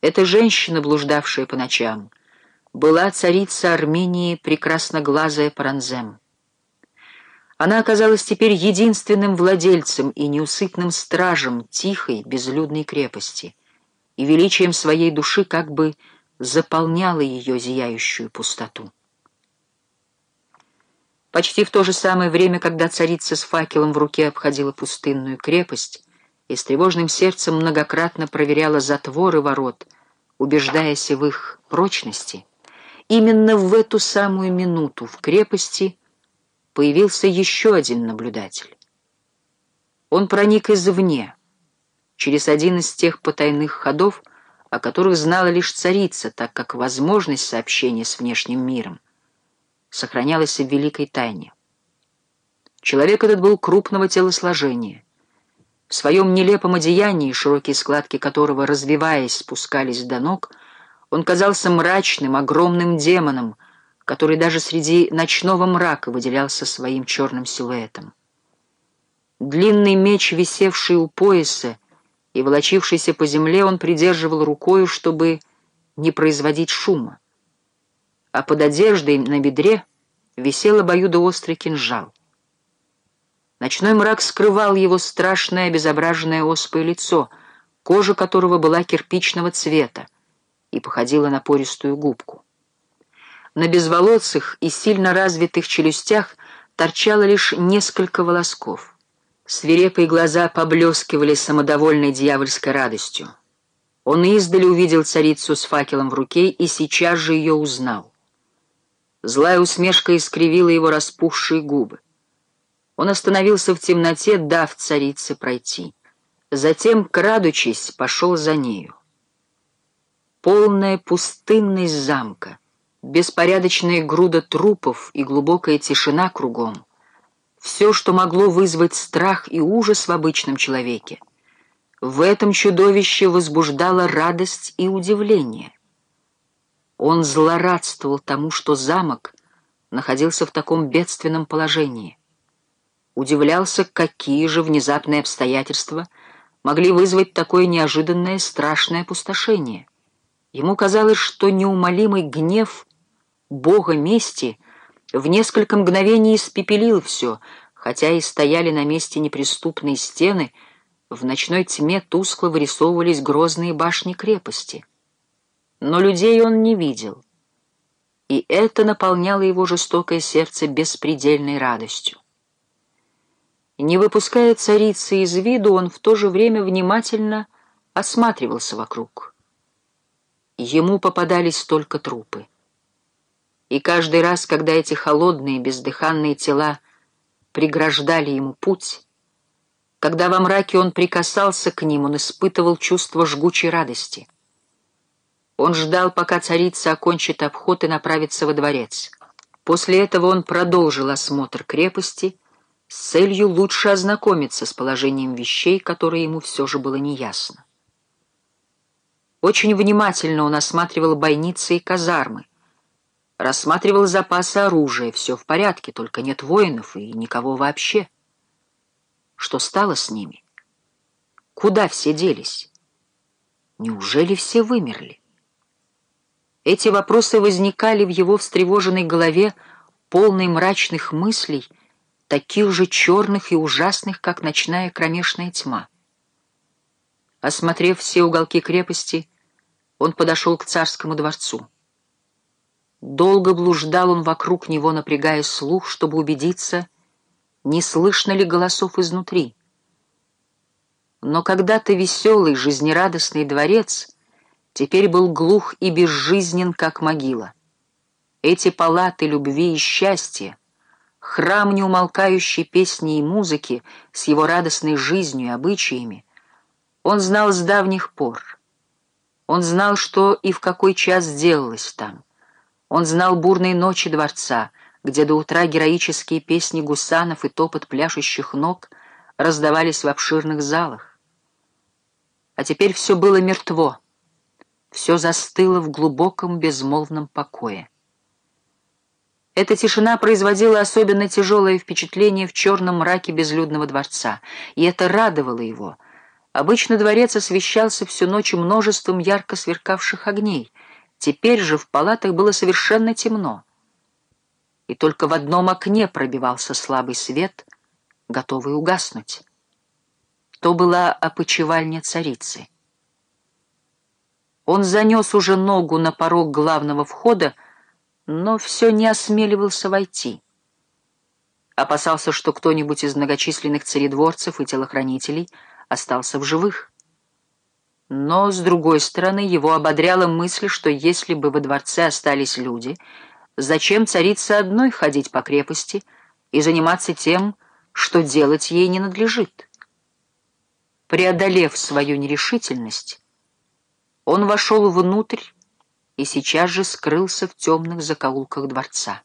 Эта женщина, блуждавшая по ночам, была царица Армении, прекрасноглазая Паранзем. Она оказалась теперь единственным владельцем и неусыпным стражем тихой, безлюдной крепости, и величием своей души как бы заполняла ее зияющую пустоту. Почти в то же самое время, когда царица с факелом в руке обходила пустынную крепость и с тревожным сердцем многократно проверяла затворы ворот, убеждаясь в их прочности, именно в эту самую минуту в крепости появился еще один наблюдатель. Он проник извне, через один из тех потайных ходов, о которых знала лишь царица, так как возможность сообщения с внешним миром сохранялась в великой тайне. Человек этот был крупного телосложения. В своем нелепом одеянии, широкие складки которого, развиваясь, спускались до ног, он казался мрачным, огромным демоном, который даже среди ночного мрака выделялся своим черным силуэтом. Длинный меч, висевший у пояса и волочившийся по земле, он придерживал рукою, чтобы не производить шума. А под одеждой на бедре висел обоюдоострый кинжал. Ночной мрак скрывал его страшное обезображенное оспой лицо, кожа которого была кирпичного цвета и походила на пористую губку. На безволосых и сильно развитых челюстях торчало лишь несколько волосков. Свирепые глаза поблескивали самодовольной дьявольской радостью. Он издали увидел царицу с факелом в руке и сейчас же ее узнал. Злая усмешка искривила его распухшие губы. Он остановился в темноте, дав царице пройти. Затем, крадучись, пошел за нею. Полная пустынность замка, беспорядочная груда трупов и глубокая тишина кругом. Все, что могло вызвать страх и ужас в обычном человеке. В этом чудовище возбуждало радость и удивление. Он злорадствовал тому, что замок находился в таком бедственном положении. Удивлялся, какие же внезапные обстоятельства могли вызвать такое неожиданное страшное опустошение. Ему казалось, что неумолимый гнев Бога мести в несколько мгновений испепелил все, хотя и стояли на месте неприступные стены, в ночной тьме тускло вырисовывались грозные башни крепости. Но людей он не видел, и это наполняло его жестокое сердце беспредельной радостью. Не выпуская царицы из виду, он в то же время внимательно осматривался вокруг. Ему попадались только трупы. И каждый раз, когда эти холодные, бездыханные тела преграждали ему путь, когда во мраке он прикасался к ним, он испытывал чувство жгучей радости. Он ждал, пока царица окончит обход и направится во дворец. После этого он продолжил осмотр крепости с целью лучше ознакомиться с положением вещей, которое ему все же было неясно. Очень внимательно он осматривал бойницы и казармы, рассматривал запасы оружия, все в порядке, только нет воинов и никого вообще. Что стало с ними? Куда все делись? Неужели все вымерли? Эти вопросы возникали в его встревоженной голове, полной мрачных мыслей, таких же черных и ужасных, как ночная кромешная тьма. Осмотрев все уголки крепости, он подошел к царскому дворцу. Долго блуждал он вокруг него, напрягая слух, чтобы убедиться, не слышно ли голосов изнутри. Но когда-то веселый, жизнерадостный дворец теперь был глух и безжизнен, как могила. Эти палаты любви и счастья, храм неумолкающей песни и музыки с его радостной жизнью и обычаями, он знал с давних пор. Он знал, что и в какой час сделалось там. Он знал бурные ночи дворца, где до утра героические песни гусанов и топот пляшущих ног раздавались в обширных залах. А теперь все было мертво, все застыло в глубоком безмолвном покое. Эта тишина производила особенно тяжелое впечатление в черном мраке безлюдного дворца, и это радовало его — Обычно дворец освещался всю ночь множеством ярко сверкавших огней. Теперь же в палатах было совершенно темно. И только в одном окне пробивался слабый свет, готовый угаснуть. То была опочивальня царицы. Он занес уже ногу на порог главного входа, но все не осмеливался войти. Опасался, что кто-нибудь из многочисленных царедворцев и телохранителей остался в живых. Но, с другой стороны, его ободряла мысль, что если бы во дворце остались люди, зачем царице одной ходить по крепости и заниматься тем, что делать ей не надлежит? Преодолев свою нерешительность, он вошел внутрь и сейчас же скрылся в темных закоулках дворца.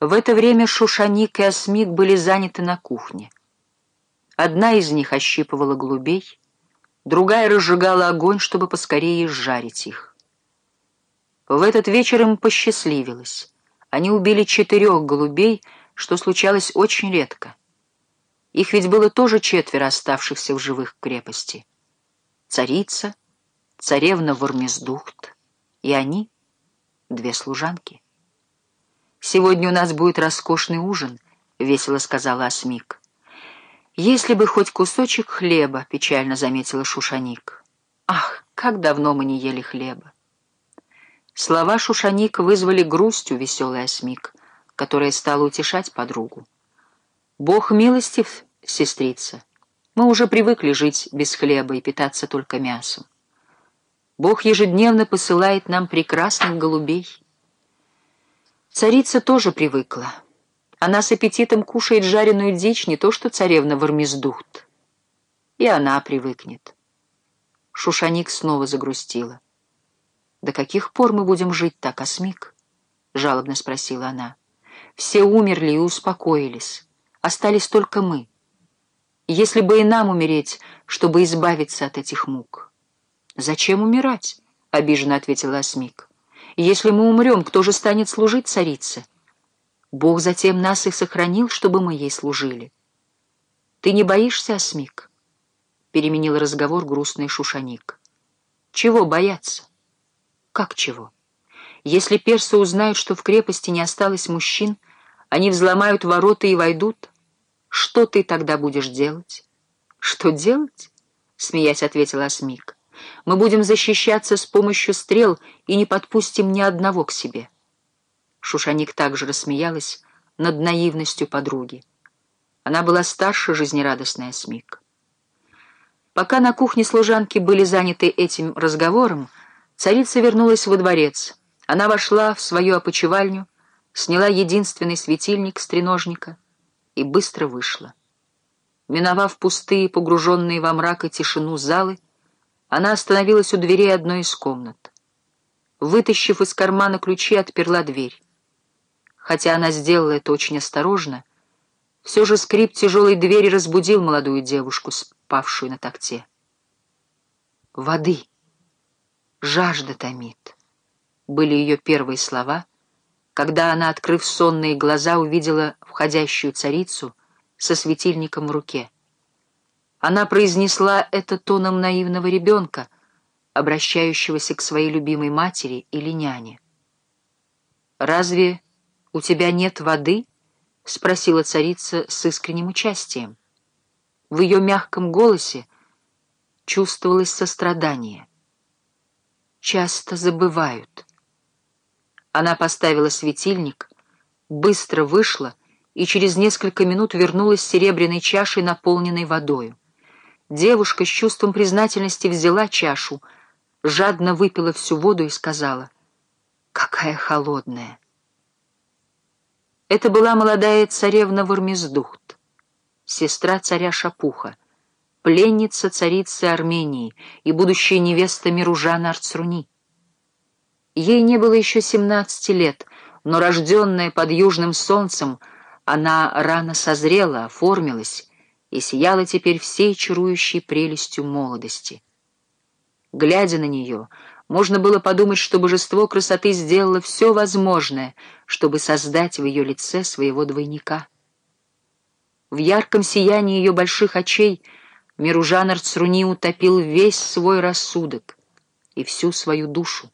В это время Шушаник и Осмик были заняты на кухне. Одна из них ощипывала голубей, другая разжигала огонь, чтобы поскорее сжарить их. В этот вечер им посчастливилось. Они убили четырех голубей, что случалось очень редко. Их ведь было тоже четверо оставшихся в живых крепости. Царица, царевна Вормездухт и они, две служанки. «Сегодня у нас будет роскошный ужин», — весело сказала Асмик. «Если бы хоть кусочек хлеба», — печально заметила Шушаник. «Ах, как давно мы не ели хлеба!» Слова Шушаник вызвали грусть у веселой Осмик, которая стала утешать подругу. «Бог милостив, сестрица. Мы уже привыкли жить без хлеба и питаться только мясом. Бог ежедневно посылает нам прекрасных голубей». Царица тоже привыкла. Она с аппетитом кушает жареную дичь, не то что царевна Вармездухт. И она привыкнет. Шушаник снова загрустила. «До каких пор мы будем жить так, Осмик?» — жалобно спросила она. «Все умерли и успокоились. Остались только мы. Если бы и нам умереть, чтобы избавиться от этих мук». «Зачем умирать?» — обиженно ответила Осмик. Если мы умрем, кто же станет служить царице? Бог затем нас и сохранил, чтобы мы ей служили. Ты не боишься, Осмик? Переменил разговор грустный Шушаник. Чего бояться? Как чего? Если персы узнают, что в крепости не осталось мужчин, они взломают ворота и войдут. Что ты тогда будешь делать? Что делать? Смеясь, ответила Осмик. Мы будем защищаться с помощью стрел и не подпустим ни одного к себе. Шушаник также рассмеялась над наивностью подруги. Она была старше жизнерадостная Смик. Пока на кухне служанки были заняты этим разговором, царица вернулась во дворец. Она вошла в свою опочивальню, сняла единственный светильник с треножника и быстро вышла. Миновав пустые, погруженные во мрак и тишину залы, она остановилась у дверей одной из комнат. Вытащив из кармана ключи, отперла дверь. Хотя она сделала это очень осторожно, все же скрип тяжелой двери разбудил молодую девушку, спавшую на такте. «Воды! Жажда томит!» — были ее первые слова, когда она, открыв сонные глаза, увидела входящую царицу со светильником в руке. Она произнесла это тоном наивного ребенка, обращающегося к своей любимой матери или няне. «Разве у тебя нет воды?» — спросила царица с искренним участием. В ее мягком голосе чувствовалось сострадание. «Часто забывают». Она поставила светильник, быстро вышла и через несколько минут вернулась с серебряной чашей, наполненной водою. Девушка с чувством признательности взяла чашу, жадно выпила всю воду и сказала, «Какая холодная!» Это была молодая царевна Вармездухт, сестра царя Шапуха, пленница царицы Армении и будущая невеста Миружана Арцруни. Ей не было еще семнадцати лет, но рожденная под южным солнцем, она рано созрела, оформилась и сияла теперь всей чарующей прелестью молодости. Глядя на нее, можно было подумать, что божество красоты сделало все возможное, чтобы создать в ее лице своего двойника. В ярком сиянии ее больших очей Миружан Арцруни утопил весь свой рассудок и всю свою душу.